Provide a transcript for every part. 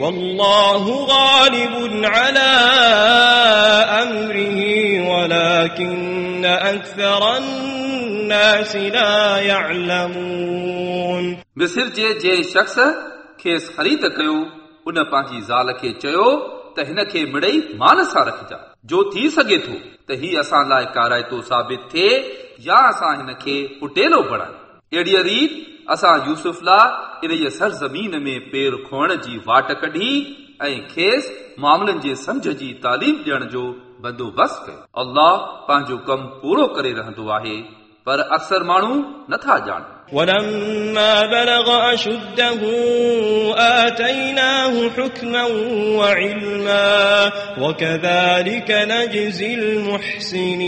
والله غالب على أمره ولكن أكثر الناس لا يعلمون मिसिर जे जंहिं शख़्स खेसि ख़रीद कयो उन पंहिंजी ज़ाल खे चयो त हिन खे मिड़ई माल सां रखिजा जो थी सघे थो त ही असां लाइ काराइतो साबित थिए या असां हिन खे पुटेलो बणायूं अहिड़ीअ रीत असां यूसुफ लाइ इन जे सरज़मीन में पेर खोइण जी वाट कढी ऐं खेसि मामलनि जे सम्झ जी तालीम ॾियण जो बंदोबस्तु कयो अल्लाह पंहिंजो कमु पूरो करे रहंदो आहे पर अक्सर माण्हू नथा ॼाणनि ولما بلغ أشده آتيناه حكما وعلما وكذلك نجزي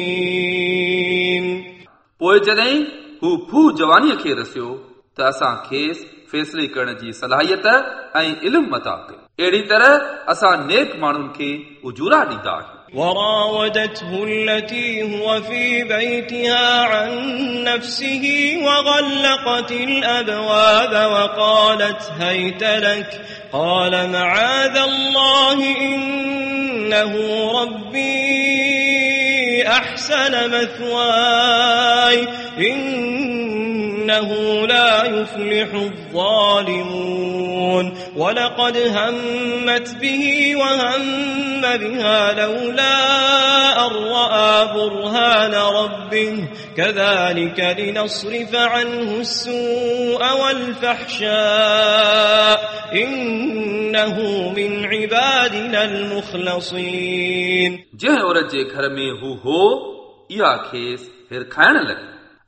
المحسنين पोइ जॾहिं हू फू जवानीअ खे रसियो त असां खेसि फ़ैसिले करण जी सलाहियत ऐं इल्मु मता कयो अहिड़ी तरह असां नेक माण्हुनि खे उजूरा ॾींदा आहियूं وراودته التي هو في بيتها عن نفسه وغلقت الأبواب وقالت هيت لك قال معاذ الله إنه ربي أحسن مثواي إنه لا يفلح الظالمون ولقد همت به وهم بها لولا أن رأى برهان ربه كذلك لنصرف عنه السوء والفحشاء إنه من عبادنا المخلصين जंहिं औरत जे घर में हू हो इहा खेसि हिर खाइण लॻी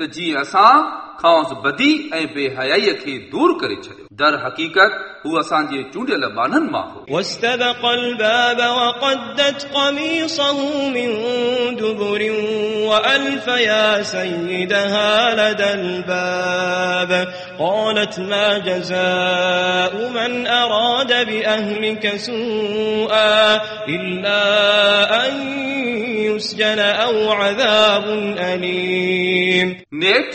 त जीअं असां खांसि बदी ऐं बेहयाईअ खे दूर करे छॾियो दर हक़ीक़त हू असांजे चूंडियल ॿाननि मां हो واستبق الباب وقدت قميصه من دبر وألف يا سيدها لدى الباب قالت ما جزاء من أراد بأهلك سوءا إلا أن يسجن أو عذاب أليم नेठ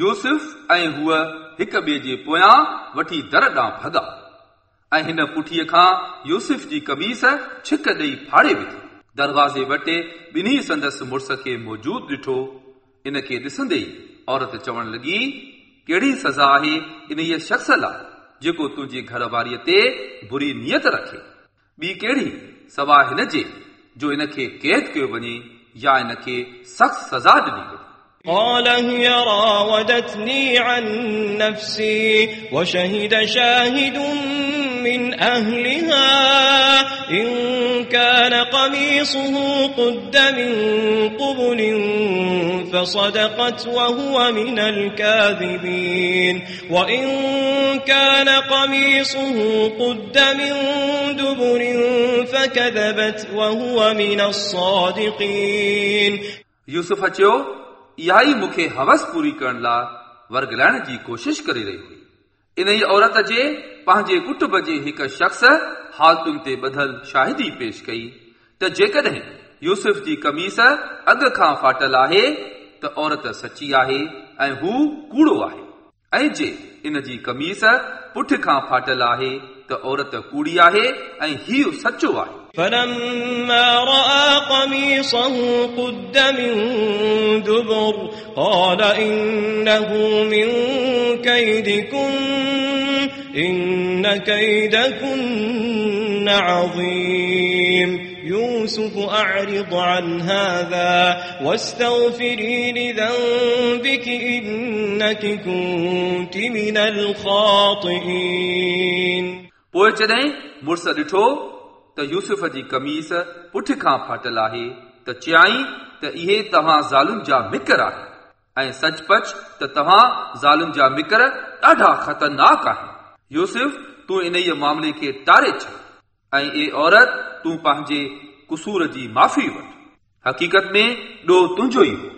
यूसुफ ऐं हूअ हिक ॿिए जे पोयां वठी दर ॾांहुं भॻा ऐं हिन पुठीअ खां यूसुफ जी कमीस छिक ॾेई फाड़े विधी दरवाज़े वटे ॿिन्ही संदसि मुड़ुस खे मौजूद ॾिठो इन खे ॾिसंदे ई औरत चवण लॻी कहिड़ी सज़ा आहे इन जे शख़्स लाइ जेको तुंहिंजे घर वारीअ ते बुरी नियत रखे ॿी कहिड़ी सवा हिन जे जो इन खे क़ैद कयो वञे या इन खे सख़्त सज़ा ॾिनी वञे قال هي راودتني عن نفسي وشهد شاهد من أهلها إن كان قميصه قد من قبل فصدقت وهو من الكاذبين وإن كان قميصه قد من دبر فكذبت وهو من الصادقين यूसुफ चयो इहा ई मूंखे हवस पूरी करण लाइ वर्गलाइण जी कोशिश करे रही हुई ان ئي عورت جي پنهنجي ڪٽنب جي هڪ شخص حالتن تي ٻڌل شاهدي پيش ڪئي. ته جيڪڏهن يوسف جي قميص اڳ کان ڦاٽل آهي ته عورت سچي آهي ۽ هو ڪوڙو آهي. ۽ جي ان جي قميص پٺ کان ڦاٽل آهي ته عورت ڪوڙي آهي ۽ هيءُ سچو آهي فلما رأى قميصه قد من دبر قال إنه من كيدكن إن كيدكن عظيم يوسف أعرض عن هذا واستغفري لذنبك إنك كنت من الخاطئين पोइ जॾहिं मुड़ुस ॾिठो त यूसुफ जी कमीस पुठ खां फाटल आहे त चयाईं त इहे तव्हां ज़ालुनि जा मिकर आहे ऐं सचपच त तव्हां ज़ालुनि जा मिकर ॾाढा ख़तरनाक आहिनि यूसुफ तूं इन ई मामले खे टारे छॾ ऐं ए औरत तूं पंहिंजे कुसूर जी माफ़ी वठ हक़ीक़त में ॾोह तुंहिंजो ई हो